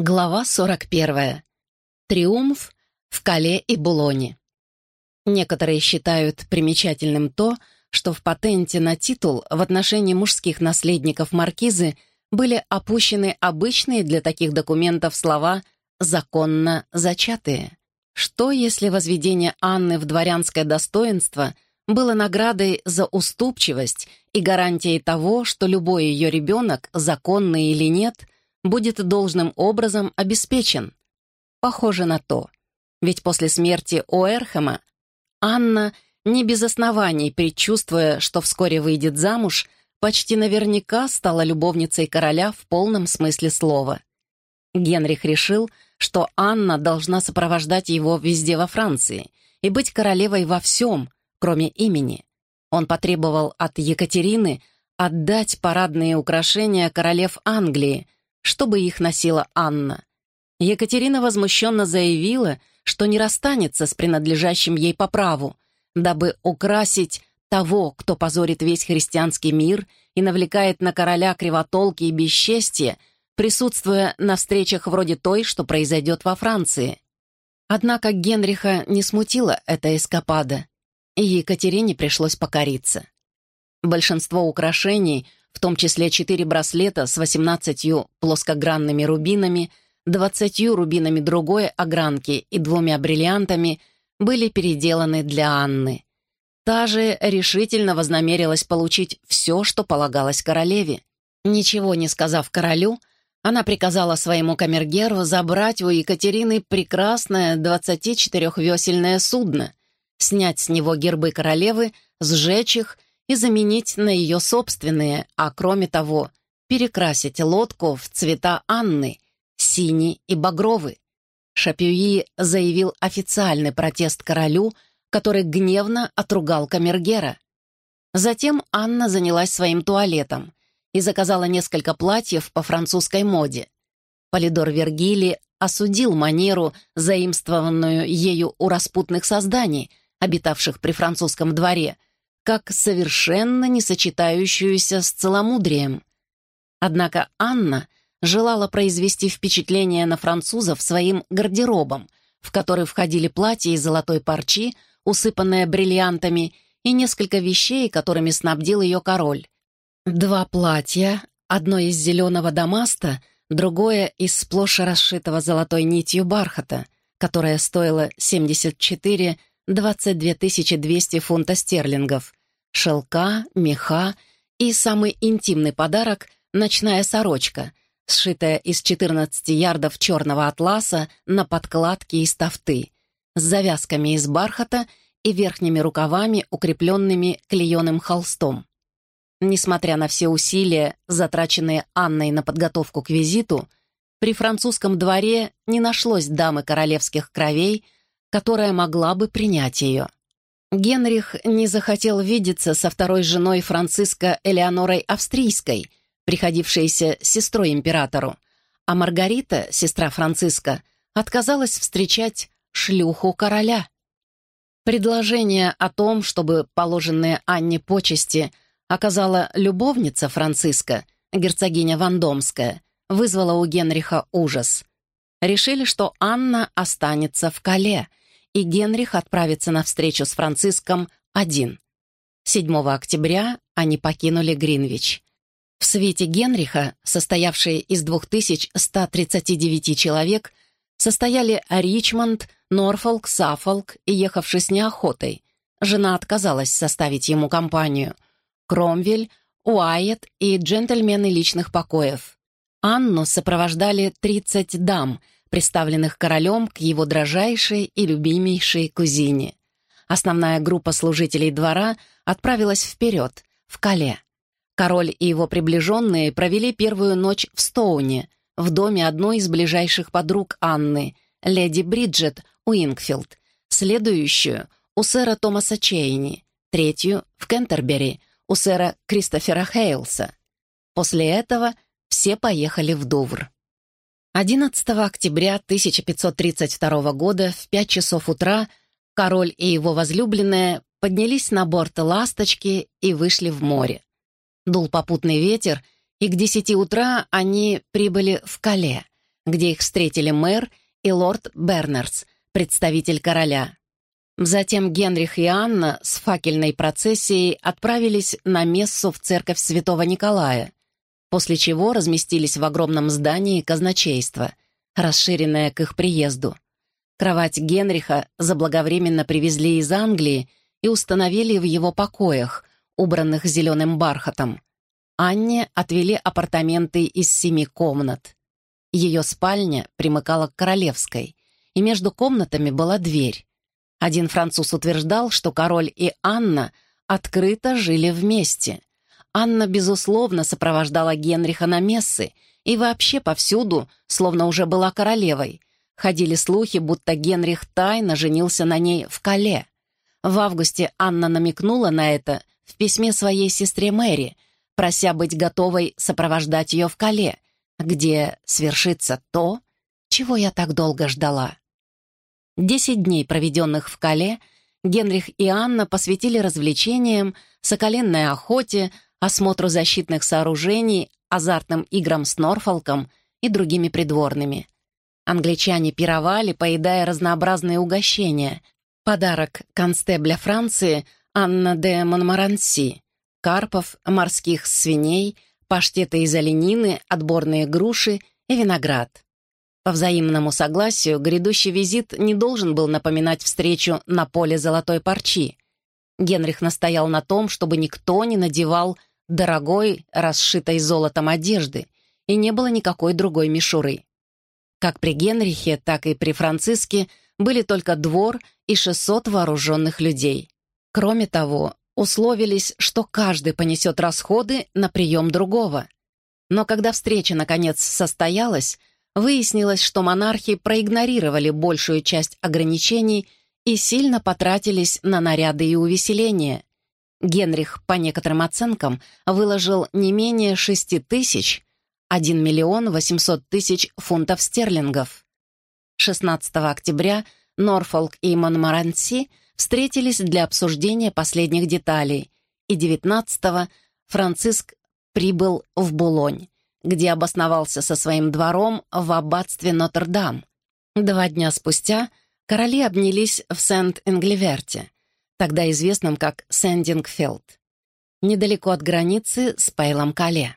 Глава 41. Триумф в Кале и Булоне. Некоторые считают примечательным то, что в патенте на титул в отношении мужских наследников маркизы были опущены обычные для таких документов слова «законно зачатые». Что, если возведение Анны в дворянское достоинство было наградой за уступчивость и гарантией того, что любой ее ребенок, законный или нет – будет должным образом обеспечен. Похоже на то. Ведь после смерти Оэрхэма Анна, не без оснований предчувствуя, что вскоре выйдет замуж, почти наверняка стала любовницей короля в полном смысле слова. Генрих решил, что Анна должна сопровождать его везде во Франции и быть королевой во всем, кроме имени. Он потребовал от Екатерины отдать парадные украшения королев Англии, чтобы их носила Анна. Екатерина возмущенно заявила, что не расстанется с принадлежащим ей по праву, дабы украсить того, кто позорит весь христианский мир и навлекает на короля кривотолки и бесчестие, присутствуя на встречах вроде той, что произойдет во Франции. Однако Генриха не смутила эта эскапада, и Екатерине пришлось покориться. Большинство украшений — в том числе четыре браслета с 18 плоскогранными рубинами, 20 рубинами другой огранки и двумя бриллиантами, были переделаны для Анны. Та же решительно вознамерилась получить все, что полагалось королеве. Ничего не сказав королю, она приказала своему камергеру забрать у Екатерины прекрасное 24-весельное судно, снять с него гербы королевы, сжечь их и заменить на ее собственные, а кроме того, перекрасить лодку в цвета Анны, синий и багровый. Шапюи заявил официальный протест королю, который гневно отругал камергера. Затем Анна занялась своим туалетом и заказала несколько платьев по французской моде. Полидор Вергили осудил манеру, заимствованную ею у распутных созданий, обитавших при французском дворе, как совершенно не сочетающуюся с целомудрием. Однако Анна желала произвести впечатление на французов своим гардеробом, в который входили платья из золотой парчи, усыпанное бриллиантами, и несколько вещей, которыми снабдил ее король. Два платья, одно из зеленого дамаста, другое из сплошь расшитого золотой нитью бархата, которое стоило 74 22 200 фунта стерлингов, шелка, меха и самый интимный подарок — ночная сорочка, сшитая из 14 ярдов черного атласа на подкладке из тафты, с завязками из бархата и верхними рукавами, укрепленными клееным холстом. Несмотря на все усилия, затраченные Анной на подготовку к визиту, при французском дворе не нашлось дамы королевских кровей, которая могла бы принять ее. Генрих не захотел видеться со второй женой Франциска Элеонорой Австрийской, приходившейся сестрой императору, а Маргарита, сестра Франциска, отказалась встречать шлюху короля. Предложение о том, чтобы положенные Анне почести оказала любовница Франциска, герцогиня Вандомская, вызвало у Генриха ужас. Решили, что Анна останется в Кале — и Генрих отправится на встречу с Франциском один. 7 октября они покинули Гринвич. В свете Генриха, состоявшей из 2139 человек, состояли Ричмонд, Норфолк, Саффолк и ехавший с неохотой. Жена отказалась составить ему компанию. Кромвель, Уайет и джентльмены личных покоев. Анну сопровождали 30 дам — представленных королем к его дрожайшей и любимейшей кузине. Основная группа служителей двора отправилась вперед, в Кале. Король и его приближенные провели первую ночь в Стоуне, в доме одной из ближайших подруг Анны, леди Бриджет Уингфилд, следующую — у сэра Томаса Чейни, третью — в Кентербери, у сэра Кристофера Хейлса. После этого все поехали в Дувр. 11 октября 1532 года в 5 часов утра король и его возлюбленная поднялись на борт «Ласточки» и вышли в море. Дул попутный ветер, и к 10 утра они прибыли в Кале, где их встретили мэр и лорд Бернерс, представитель короля. Затем Генрих и Анна с факельной процессией отправились на мессу в церковь святого Николая, после чего разместились в огромном здании казначейства, расширенное к их приезду. Кровать Генриха заблаговременно привезли из Англии и установили в его покоях, убранных зеленым бархатом. Анне отвели апартаменты из семи комнат. Ее спальня примыкала к королевской, и между комнатами была дверь. Один француз утверждал, что король и Анна открыто жили вместе. Анна, безусловно, сопровождала Генриха на мессы и вообще повсюду, словно уже была королевой. Ходили слухи, будто Генрих тайно женился на ней в Кале. В августе Анна намекнула на это в письме своей сестре Мэри, прося быть готовой сопровождать ее в Кале, где свершится то, чего я так долго ждала. Десять дней, проведенных в Кале, Генрих и Анна посвятили развлечениям, соколенной охоте, осмотру защитных сооружений, азартным играм с Норфолком и другими придворными. Англичане пировали, поедая разнообразные угощения. Подарок констебля Франции Анна де Монмаранси, карпов, морских свиней, паштеты из оленины, отборные груши и виноград. По взаимному согласию, грядущий визит не должен был напоминать встречу на поле золотой парчи. Генрих настоял на том, чтобы никто не надевал дорогой, расшитой золотом одежды, и не было никакой другой мишуры. Как при Генрихе, так и при Франциске были только двор и 600 вооруженных людей. Кроме того, условились, что каждый понесет расходы на прием другого. Но когда встреча, наконец, состоялась, выяснилось, что монархи проигнорировали большую часть ограничений и сильно потратились на наряды и увеселения. Генрих, по некоторым оценкам, выложил не менее 6 тысяч, 1 миллион 800 тысяч фунтов стерлингов. 16 октября Норфолк и Монмаранси встретились для обсуждения последних деталей, и 19 Франциск прибыл в Булонь где обосновался со своим двором в аббатстве Нотр-Дам. Два дня спустя короли обнялись в Сент-Ингливерте, тогда известном как Сэндингфилд, недалеко от границы с Пейлом-Кале.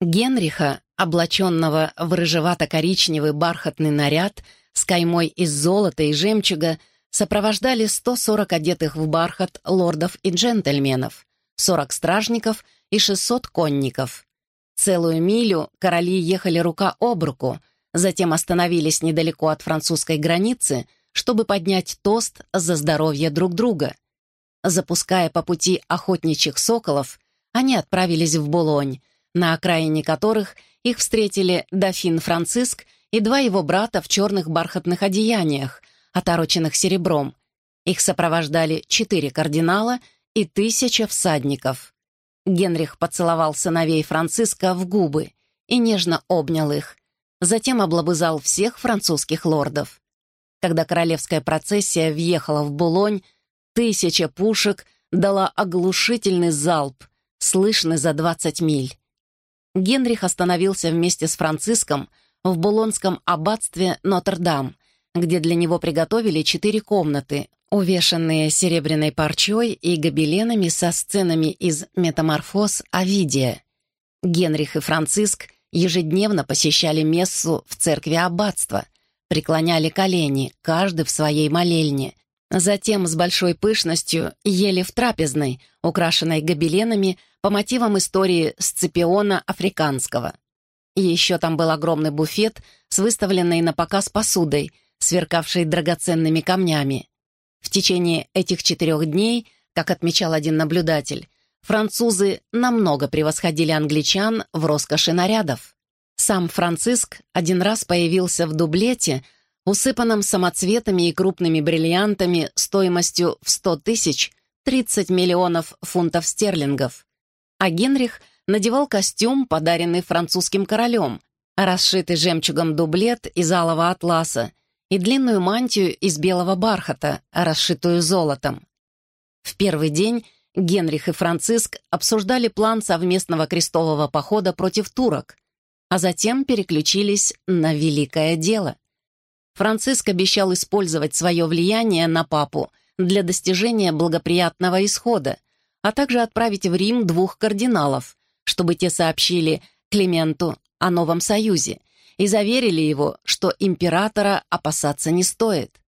Генриха, облаченного в рыжевато-коричневый бархатный наряд с каймой из золота и жемчуга, сопровождали 140 одетых в бархат лордов и джентльменов, 40 стражников и 600 конников. Целую милю короли ехали рука об руку, затем остановились недалеко от французской границы, чтобы поднять тост за здоровье друг друга. Запуская по пути охотничьих соколов, они отправились в Булонь, на окраине которых их встретили дофин Франциск и два его брата в черных бархатных одеяниях, отороченных серебром. Их сопровождали четыре кардинала и тысяча всадников. Генрих поцеловал сыновей Франциска в губы и нежно обнял их. Затем облобызал всех французских лордов. Когда королевская процессия въехала в Булонь, тысяча пушек дала оглушительный залп, слышный за 20 миль. Генрих остановился вместе с Франциском в Булонском аббатстве Нотр-Дам, где для него приготовили четыре комнаты, увешанные серебряной парчой и гобеленами со сценами из «Метаморфоз Овидия». Генрих и Франциск ежедневно посещали мессу в церкви аббатства, преклоняли колени, каждый в своей молельне. Затем с большой пышностью ели в трапезной, украшенной гобеленами по мотивам истории Сципиона Африканского. Еще там был огромный буфет с выставленной на показ посудой, сверкавшей драгоценными камнями. В течение этих четырех дней, как отмечал один наблюдатель, французы намного превосходили англичан в роскоши нарядов. Сам Франциск один раз появился в дублете, усыпанном самоцветами и крупными бриллиантами стоимостью в 100 тысяч 30 миллионов фунтов стерлингов. А Генрих надевал костюм, подаренный французским королем, расшитый жемчугом дублет из алого атласа, и длинную мантию из белого бархата, расшитую золотом. В первый день Генрих и Франциск обсуждали план совместного крестового похода против турок. а затем переключились на великое дело. Франциск обещал использовать свое влияние на папу для достижения благоприятного исхода, а также отправить в Рим двух кардиналов, чтобы те сообщили Клименту о новом союзе и заверили его, что императора опасаться не стоит.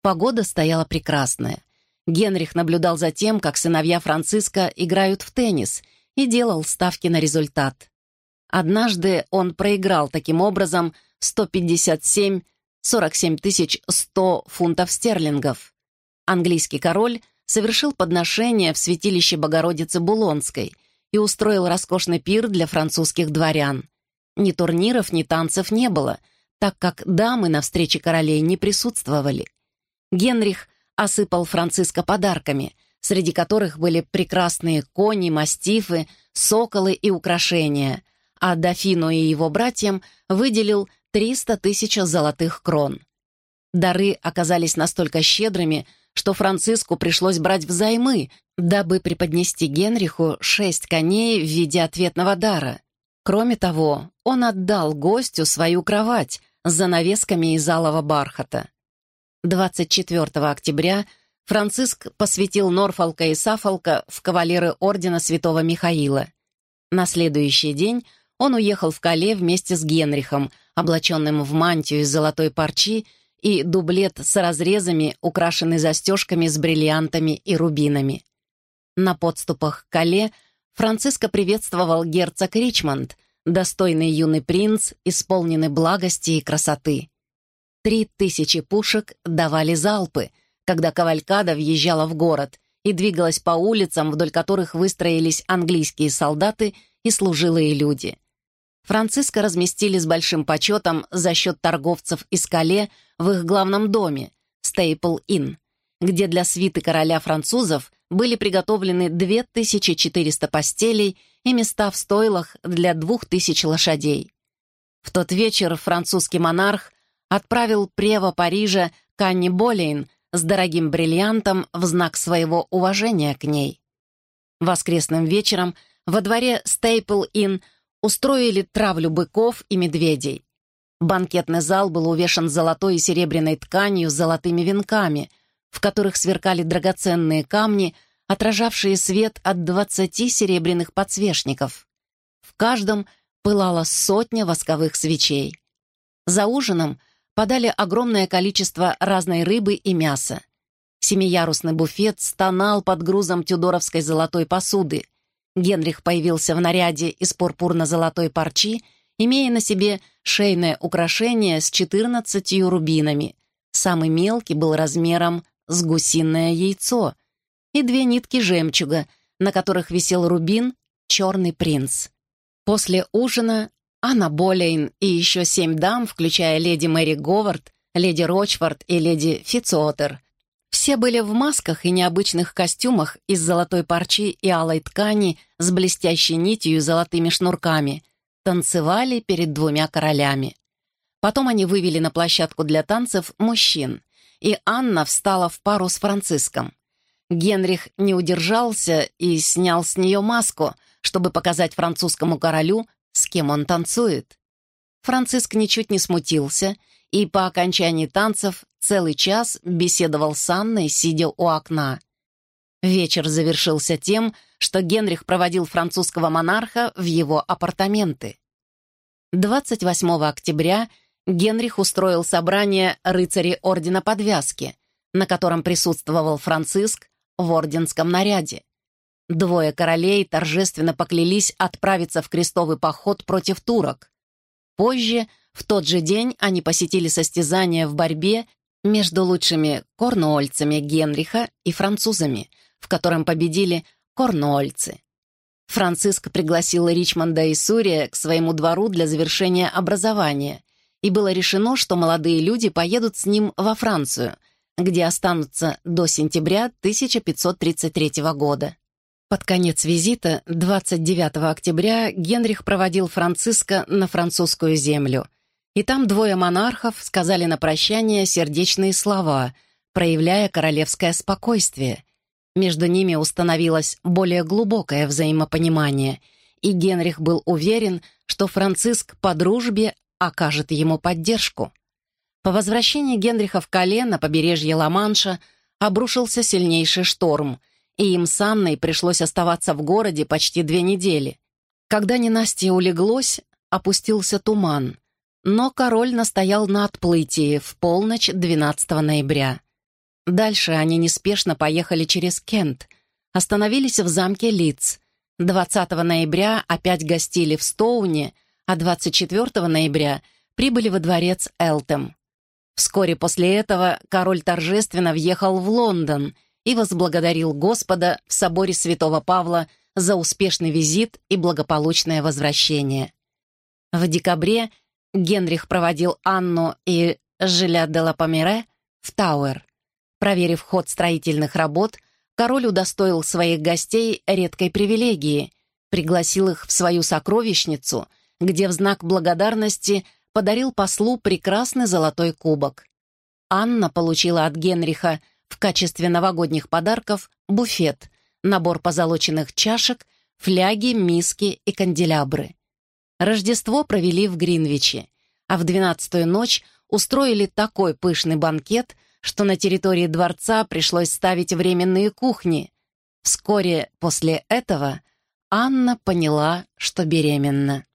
Погода стояла прекрасная. Генрих наблюдал за тем, как сыновья Франциска играют в теннис и делал ставки на результат. Однажды он проиграл таким образом 157 47 100 фунтов стерлингов. Английский король совершил подношение в святилище Богородицы Булонской и устроил роскошный пир для французских дворян. Ни турниров, ни танцев не было, так как дамы на встрече королей не присутствовали. Генрих осыпал Франциска подарками, среди которых были прекрасные кони, мастифы, соколы и украшения, а дофину и его братьям выделил 300 тысяч золотых крон. Дары оказались настолько щедрыми, что Франциску пришлось брать взаймы, дабы преподнести Генриху шесть коней в виде ответного дара. Кроме того, он отдал гостю свою кровать с занавесками из алого бархата. 24 октября Франциск посвятил Норфолка и Сафолка в кавалеры ордена святого Михаила. На следующий день он уехал в Кале вместе с Генрихом, облаченным в мантию из золотой парчи и дублет с разрезами, украшенный застежками с бриллиантами и рубинами. На подступах к Кале Франциско приветствовал герцог Ричмонд, достойный юный принц, исполненный благости и красоты. Три тысячи пушек давали залпы, когда кавалькада въезжала в город и двигалась по улицам, вдоль которых выстроились английские солдаты и служилые люди. Франциско разместили с большим почетом за счет торговцев из Кале в их главном доме, Стейпл Inn, где для свиты короля французов были приготовлены 2400 постелей и места в стойлах для 2000 лошадей. В тот вечер французский монарх отправил прево Парижа Канни Болейн с дорогим бриллиантом в знак своего уважения к ней. Воскресным вечером во дворе Стейпл-Инн устроили травлю быков и медведей. Банкетный зал был увешан золотой и серебряной тканью с золотыми венками, в которых сверкали драгоценные камни, отражавшие свет от двадцати серебряных подсвечников. В каждом пылала сотня восковых свечей. За ужином подали огромное количество разной рыбы и мяса. Семиярусный буфет стонал под грузом тюдоровской золотой посуды. Генрих появился в наряде из пурпурно-золотой парчи, имея на себе шейное украшение с четырнадцатью рубинами. Самый мелкий был размером с гусиное яйцо, и две нитки жемчуга, на которых висел рубин «Черный принц». После ужина Анна Болейн и еще семь дам, включая леди Мэри Говард, леди Рочфорд и леди Фицотер, все были в масках и необычных костюмах из золотой парчи и алой ткани с блестящей нитью и золотыми шнурками, танцевали перед двумя королями. Потом они вывели на площадку для танцев мужчин, и Анна встала в пару с Франциском. Генрих не удержался и снял с нее маску, чтобы показать французскому королю, с кем он танцует. Франциск ничуть не смутился и по окончании танцев целый час беседовал с Анной, сидя у окна. Вечер завершился тем, что Генрих проводил французского монарха в его апартаменты. 28 октября Генрих устроил собрание рыцарей Ордена Подвязки, на котором присутствовал Франциск в орденском наряде. Двое королей торжественно поклялись отправиться в крестовый поход против турок. Позже, в тот же день, они посетили состязания в борьбе между лучшими корнуольцами Генриха и французами, в котором победили корнуольцы. Франциск пригласил Ричмонда и Сурия к своему двору для завершения образования, и было решено, что молодые люди поедут с ним во Францию, где останутся до сентября 1533 года. Под конец визита, 29 октября, Генрих проводил Франциска на французскую землю. И там двое монархов сказали на прощание сердечные слова, проявляя королевское спокойствие. Между ними установилось более глубокое взаимопонимание, и Генрих был уверен, что Франциск по дружбе окажет ему поддержку. По возвращении Генриха в Кале на побережье Ла-Манша обрушился сильнейший шторм, и им с Анной пришлось оставаться в городе почти две недели. Когда ненастье улеглось, опустился туман, но король настоял на отплытии в полночь 12 ноября. Дальше они неспешно поехали через Кент, остановились в замке Лидс. 20 ноября опять гостили в Стоуне, а 24 ноября прибыли во дворец Элтем. Вскоре после этого король торжественно въехал в Лондон и возблагодарил Господа в соборе святого Павла за успешный визит и благополучное возвращение. В декабре Генрих проводил Анну и Жиля де ла Помере в Тауэр. Проверив ход строительных работ, король удостоил своих гостей редкой привилегии, пригласил их в свою сокровищницу, где в знак благодарности подарил послу прекрасный золотой кубок. Анна получила от Генриха в качестве новогодних подарков буфет, набор позолоченных чашек, фляги, миски и канделябры. Рождество провели в Гринвиче, а в двенадцатую ночь устроили такой пышный банкет, что на территории дворца пришлось ставить временные кухни. Вскоре после этого Анна поняла, что беременна.